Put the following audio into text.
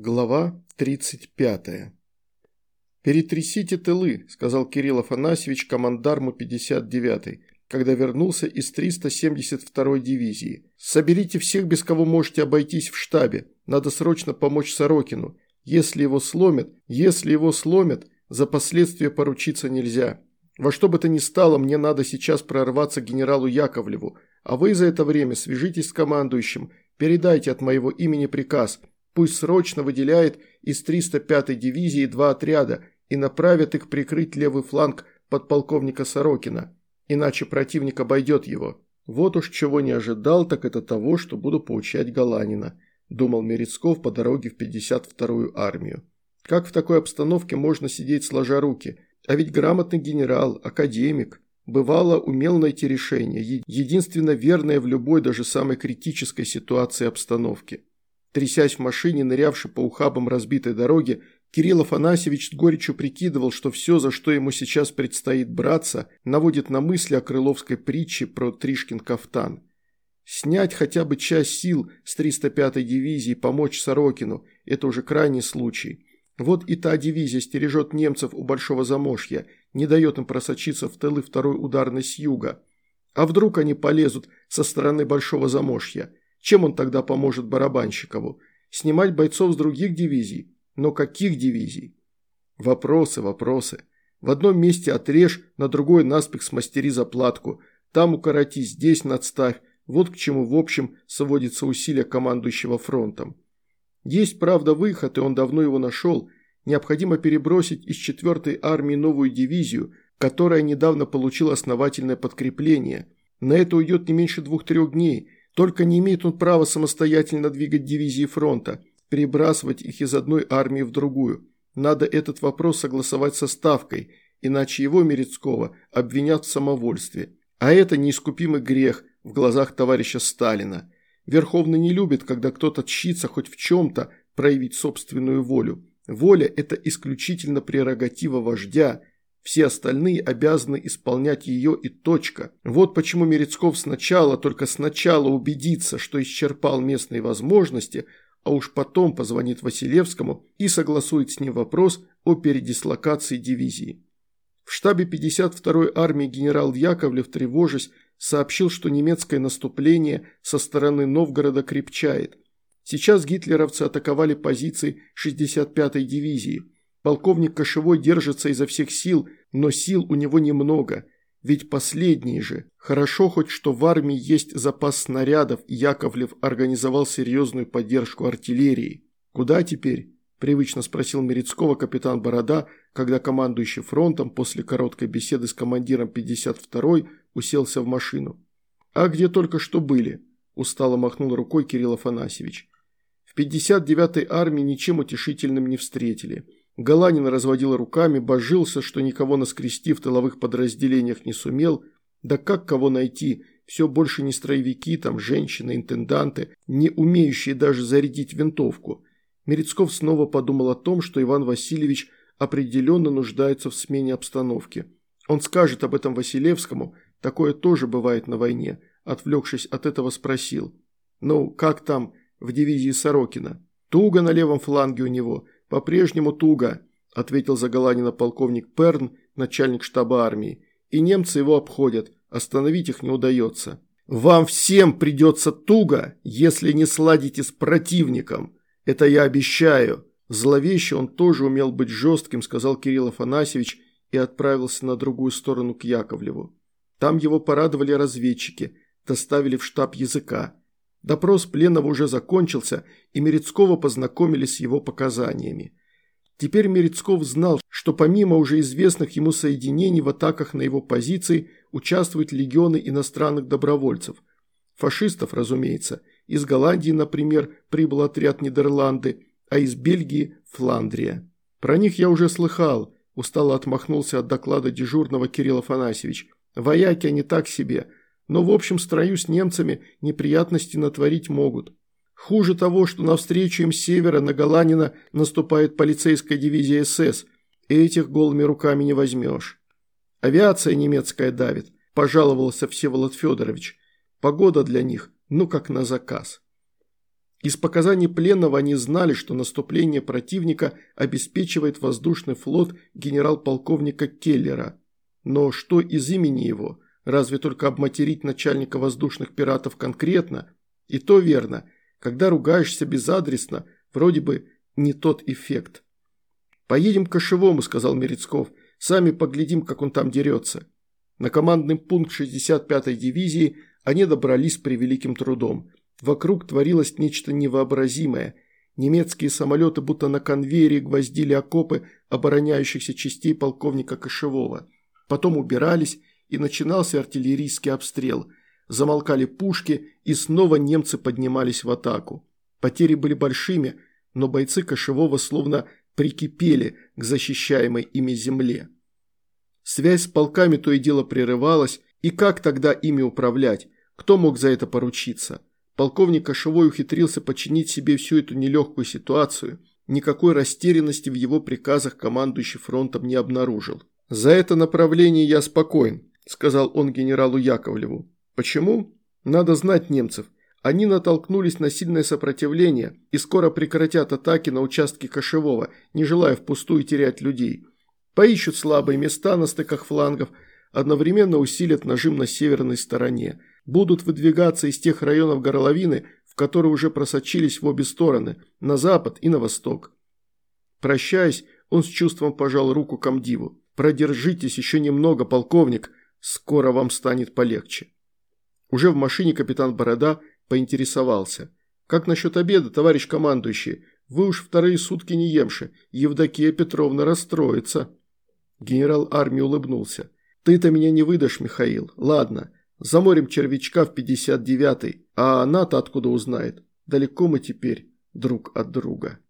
Глава 35. «Перетрясите тылы», – сказал Кирилл Афанасьевич командарму 59-й, когда вернулся из 372-й дивизии. «Соберите всех, без кого можете обойтись в штабе. Надо срочно помочь Сорокину. Если его сломят, если его сломят, за последствия поручиться нельзя. Во что бы то ни стало, мне надо сейчас прорваться к генералу Яковлеву, а вы за это время свяжитесь с командующим, передайте от моего имени приказ – Пусть срочно выделяет из 305-й дивизии два отряда и направит их прикрыть левый фланг подполковника Сорокина. Иначе противник обойдет его. Вот уж чего не ожидал, так это того, что буду поучать Галанина, думал Мерецков по дороге в 52-ю армию. Как в такой обстановке можно сидеть сложа руки? А ведь грамотный генерал, академик. Бывало, умел найти решение, единственно верное в любой, даже самой критической ситуации обстановки. Трясясь в машине, нырявший по ухабам разбитой дороги, Кирилл Афанасьевич с горечью прикидывал, что все, за что ему сейчас предстоит браться, наводит на мысли о крыловской притче про Тришкин кафтан. Снять хотя бы часть сил с 305-й дивизии, помочь Сорокину – это уже крайний случай. Вот и та дивизия стережет немцев у Большого Замошья, не дает им просочиться в тылы второй ударной с юга. А вдруг они полезут со стороны Большого Замошья? Чем он тогда поможет Барабанщикову? Снимать бойцов с других дивизий? Но каких дивизий? Вопросы, вопросы. В одном месте отрежь, на другой наспех смастери заплатку. Там укороти, здесь надставь. Вот к чему, в общем, сводится усилия командующего фронтом. Есть, правда, выход, и он давно его нашел. Необходимо перебросить из 4-й армии новую дивизию, которая недавно получила основательное подкрепление. На это уйдет не меньше двух-трех дней – только не имеет он права самостоятельно двигать дивизии фронта, перебрасывать их из одной армии в другую. Надо этот вопрос согласовать со Ставкой, иначе его, Мерецкого, обвинят в самовольстве. А это неискупимый грех в глазах товарища Сталина. Верховный не любит, когда кто-то тщится хоть в чем-то проявить собственную волю. Воля – это исключительно прерогатива вождя – все остальные обязаны исполнять ее и точка. Вот почему Мерецков сначала, только сначала убедится, что исчерпал местные возможности, а уж потом позвонит Василевскому и согласует с ним вопрос о передислокации дивизии. В штабе 52-й армии генерал Яковлев, тревожась, сообщил, что немецкое наступление со стороны Новгорода крепчает. Сейчас гитлеровцы атаковали позиции 65-й дивизии – Полковник Кошевой держится изо всех сил, но сил у него немного. Ведь последние же. Хорошо хоть, что в армии есть запас снарядов, и Яковлев организовал серьезную поддержку артиллерии. «Куда теперь?» – привычно спросил Мерецкого капитан Борода, когда командующий фронтом после короткой беседы с командиром 52-й уселся в машину. «А где только что были?» – устало махнул рукой Кирилл Афанасьевич. В 59-й армии ничем утешительным не встретили – Галанин разводил руками, божился, что никого наскрести в тыловых подразделениях не сумел. Да как кого найти? Все больше не строевики, там женщины, интенданты, не умеющие даже зарядить винтовку. Мерецков снова подумал о том, что Иван Васильевич определенно нуждается в смене обстановки. Он скажет об этом Василевскому, такое тоже бывает на войне. Отвлекшись от этого, спросил. «Ну, как там в дивизии Сорокина?» «Туго на левом фланге у него», «По-прежнему туго», – ответил Заголанина полковник Перн, начальник штаба армии. «И немцы его обходят, остановить их не удается». «Вам всем придется туго, если не сладите с противником. Это я обещаю». Зловеще он тоже умел быть жестким, сказал Кирилл Афанасьевич и отправился на другую сторону к Яковлеву. Там его порадовали разведчики, доставили в штаб языка. Допрос пленного уже закончился, и Мерецкого познакомили с его показаниями. Теперь Мерецков знал, что помимо уже известных ему соединений в атаках на его позиции участвуют легионы иностранных добровольцев. Фашистов, разумеется. Из Голландии, например, прибыл отряд Нидерланды, а из Бельгии – Фландрия. Про них я уже слыхал, устало отмахнулся от доклада дежурного Кирилл Афанасьевич. Вояки они так себе – но в общем строю с немцами неприятности натворить могут. Хуже того, что навстречу им с севера на Галанина наступает полицейская дивизия СС, и этих голыми руками не возьмешь. Авиация немецкая давит, пожаловался Всеволод Федорович. Погода для них, ну как на заказ. Из показаний пленного они знали, что наступление противника обеспечивает воздушный флот генерал-полковника Келлера. Но что из имени его? Разве только обматерить начальника воздушных пиратов конкретно? И то верно. Когда ругаешься безадресно, вроде бы не тот эффект. «Поедем к Кошевому», – сказал Мерецков. «Сами поглядим, как он там дерется». На командный пункт 65-й дивизии они добрались с превеликим трудом. Вокруг творилось нечто невообразимое. Немецкие самолеты будто на конвейере гвоздили окопы обороняющихся частей полковника Кошевого. Потом убирались, и начинался артиллерийский обстрел. Замолкали пушки, и снова немцы поднимались в атаку. Потери были большими, но бойцы Кошевого словно прикипели к защищаемой ими земле. Связь с полками то и дело прерывалась, и как тогда ими управлять? Кто мог за это поручиться? Полковник Кошевой ухитрился починить себе всю эту нелегкую ситуацию. Никакой растерянности в его приказах командующий фронтом не обнаружил. «За это направление я спокоен», – сказал он генералу Яковлеву. «Почему? Надо знать немцев. Они натолкнулись на сильное сопротивление и скоро прекратят атаки на участке Кошевого, не желая впустую терять людей. Поищут слабые места на стыках флангов, одновременно усилят нажим на северной стороне. Будут выдвигаться из тех районов горловины, в которые уже просочились в обе стороны, на запад и на восток. Прощаясь, он с чувством пожал руку комдиву. «Продержитесь еще немного, полковник, скоро вам станет полегче». Уже в машине капитан Борода поинтересовался. «Как насчет обеда, товарищ командующий? Вы уж вторые сутки не емши. Евдокия Петровна расстроится». Генерал армии улыбнулся. «Ты-то меня не выдашь, Михаил. Ладно, заморим червячка в 59-й, а она-то откуда узнает? Далеко мы теперь друг от друга».